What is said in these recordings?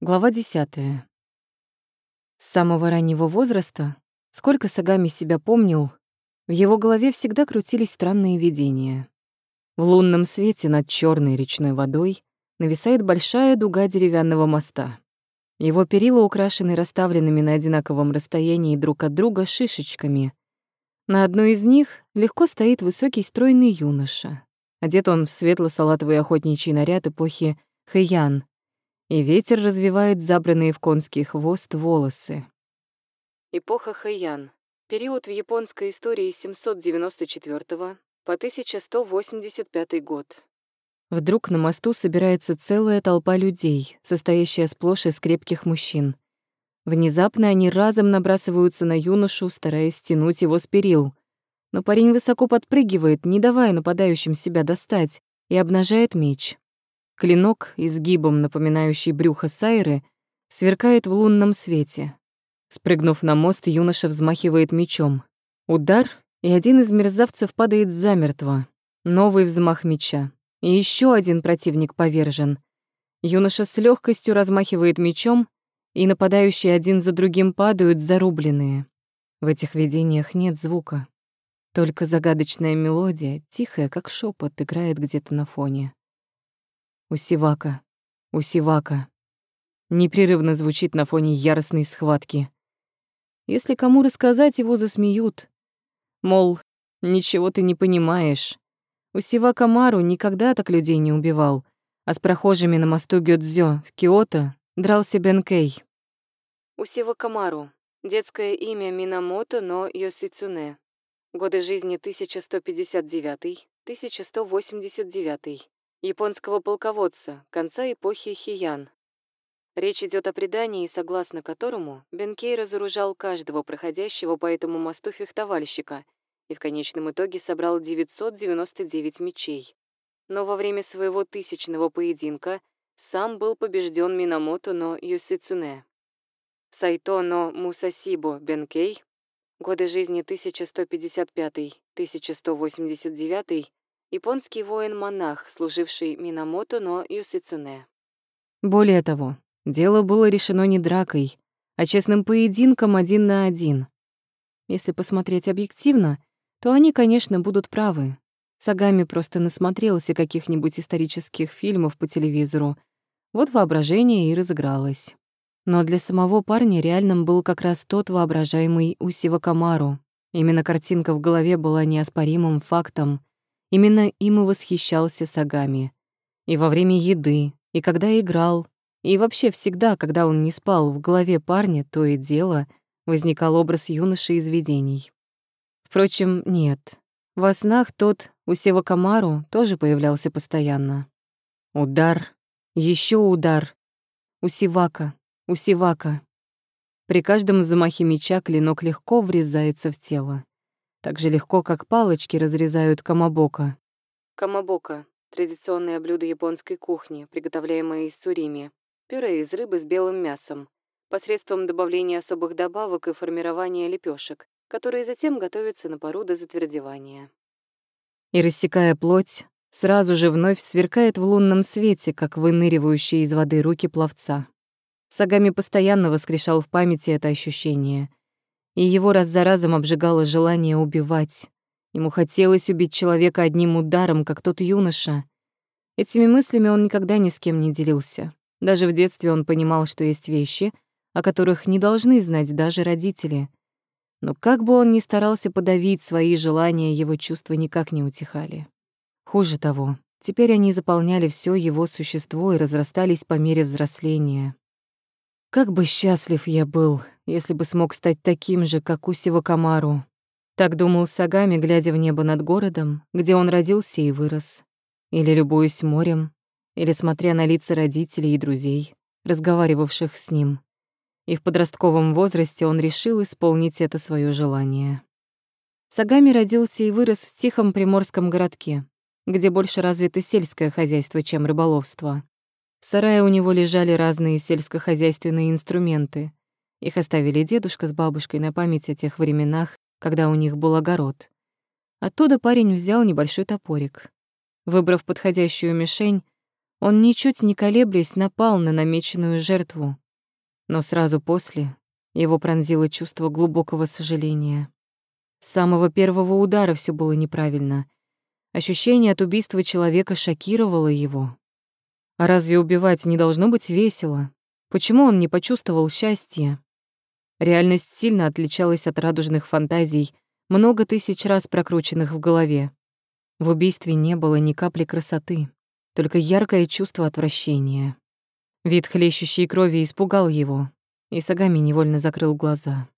Глава 10. С самого раннего возраста, сколько Сагами себя помнил, в его голове всегда крутились странные видения. В лунном свете над черной речной водой нависает большая дуга деревянного моста. Его перила украшены расставленными на одинаковом расстоянии друг от друга шишечками. На одной из них легко стоит высокий стройный юноша. Одет он в светло-салатовый охотничий наряд эпохи Хэйян, и ветер развивает забранные в конский хвост волосы. Эпоха Хэйян. Период в японской истории с 794 по 1185 год. Вдруг на мосту собирается целая толпа людей, состоящая сплошь из крепких мужчин. Внезапно они разом набрасываются на юношу, стараясь стянуть его с перил. Но парень высоко подпрыгивает, не давая нападающим себя достать, и обнажает меч. Клинок, изгибом напоминающий брюхо Сайры, сверкает в лунном свете. Спрыгнув на мост, юноша взмахивает мечом. Удар, и один из мерзавцев падает замертво. Новый взмах меча. И еще один противник повержен. Юноша с легкостью размахивает мечом, и нападающие один за другим падают зарубленные. В этих видениях нет звука. Только загадочная мелодия, тихая, как шепот, играет где-то на фоне. Усивака, Усивака. Непрерывно звучит на фоне яростной схватки. Если кому рассказать, его засмеют. Мол, ничего ты не понимаешь. Усивака Мару никогда так людей не убивал, а с прохожими на мосту Гёдзё в Киото дрался Бенкей. Усивака Мару. Детское имя Минамото, но Йосицуне. Годы жизни 1159-1189 японского полководца конца эпохи Хиян. Речь идет о предании, согласно которому Бенкей разоружал каждого проходящего по этому мосту фехтовальщика и в конечном итоге собрал 999 мечей. Но во время своего тысячного поединка сам был побежден Минамото но Юсицуне. Сайто но Мусасибо Бенкей, годы жизни 1155-1189, японский воин-монах, служивший Минамото но Юсицуне. Более того, дело было решено не дракой, а честным поединком один на один. Если посмотреть объективно, то они, конечно, будут правы. Сагами просто насмотрелся каких-нибудь исторических фильмов по телевизору. Вот воображение и разыгралось. Но для самого парня реальным был как раз тот воображаемый Усива Камару. Именно картинка в голове была неоспоримым фактом. Именно им и восхищался Сагами. И во время еды, и когда играл, и вообще всегда, когда он не спал, в голове парня то и дело возникал образ юноши из видений. Впрочем, нет. Во снах тот Усева Камару тоже появлялся постоянно. Удар, еще удар. Усивака, Усивака. При каждом замахе меча клинок легко врезается в тело так же легко, как палочки разрезают камабока. Камабока — традиционное блюдо японской кухни, приготовляемое из сурими. Пюре из рыбы с белым мясом, посредством добавления особых добавок и формирования лепешек, которые затем готовятся на пару до затвердевания. И, рассекая плоть, сразу же вновь сверкает в лунном свете, как выныривающие из воды руки пловца. Сагами постоянно воскрешал в памяти это ощущение — и его раз за разом обжигало желание убивать. Ему хотелось убить человека одним ударом, как тот юноша. Этими мыслями он никогда ни с кем не делился. Даже в детстве он понимал, что есть вещи, о которых не должны знать даже родители. Но как бы он ни старался подавить свои желания, его чувства никак не утихали. Хуже того, теперь они заполняли все его существо и разрастались по мере взросления. Как бы счастлив я был, если бы смог стать таким же, как Усева Камару. Так думал Сагами, глядя в небо над городом, где он родился и вырос. Или любуясь морем, или смотря на лица родителей и друзей, разговаривавших с ним. И в подростковом возрасте он решил исполнить это свое желание. Сагами родился и вырос в тихом приморском городке, где больше развито сельское хозяйство, чем рыболовство. В сарае у него лежали разные сельскохозяйственные инструменты. Их оставили дедушка с бабушкой на память о тех временах, когда у них был огород. Оттуда парень взял небольшой топорик. Выбрав подходящую мишень, Он, ничуть не колеблясь, напал на намеченную жертву. Но сразу после его пронзило чувство глубокого сожаления. С самого первого удара все было неправильно. Ощущение от убийства человека шокировало его. А разве убивать не должно быть весело? Почему он не почувствовал счастья? Реальность сильно отличалась от радужных фантазий, много тысяч раз прокрученных в голове. В убийстве не было ни капли красоты, только яркое чувство отвращения. Вид хлещущей крови испугал его, и Сагами невольно закрыл глаза.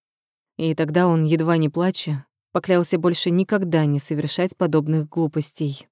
И тогда он, едва не плача, поклялся больше никогда не совершать подобных глупостей.